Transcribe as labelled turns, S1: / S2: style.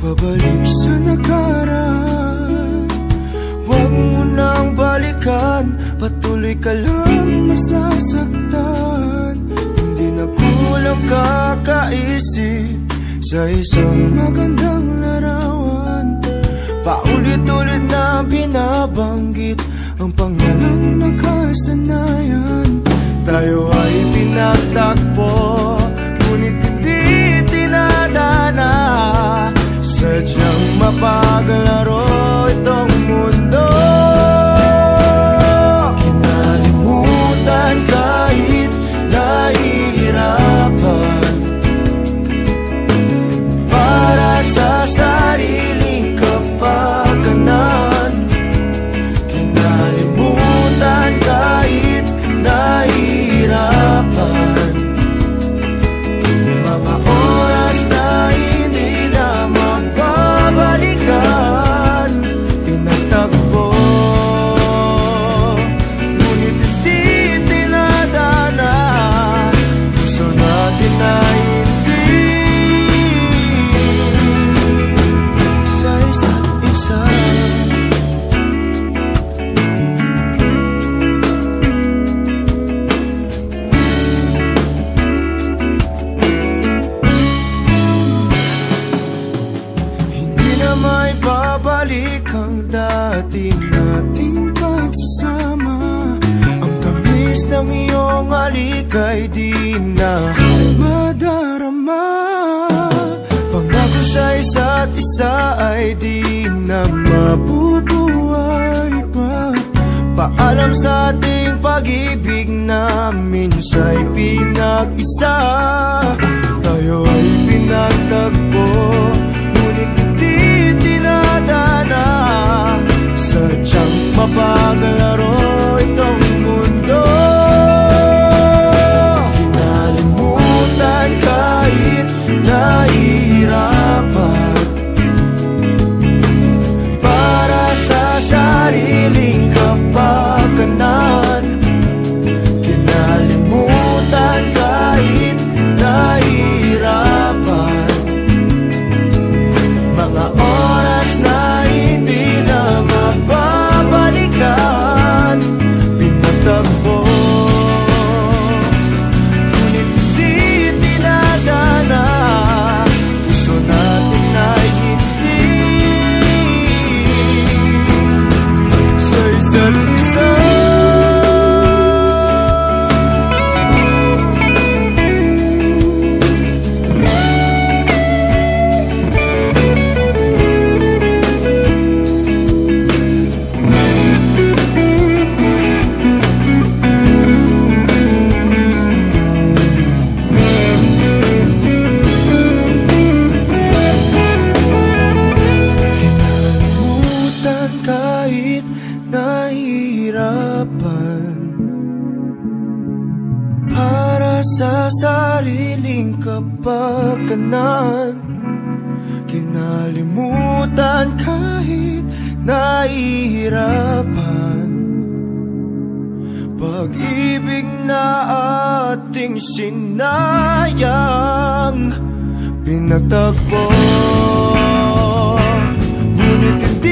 S1: Pabalik sa nakaraan. Huwag mo nang balikan Patuloy ka lang masasaktan kulang kakaisip Sa isang magandang larawan. Paulit-ulit na binabanggit Ang pangalang nakasanayan. Tayo ay pinagtakpo ng iyong halik ay di na madarama. Pangako sa isa't isa ay di na mabubuhay pa. Paalam sa ating pag-ibig namin siya'y pinag-isa. Tayo ay pinagtagpo Ngunit hindi tinadana Sadyang mapaglaro kahit nahihirapan Para sa sariling kapakanan Kinalimutan kahit nahihirapan. Pag-ibig na ating sinayang Pinagtagpo. Ngunit hindi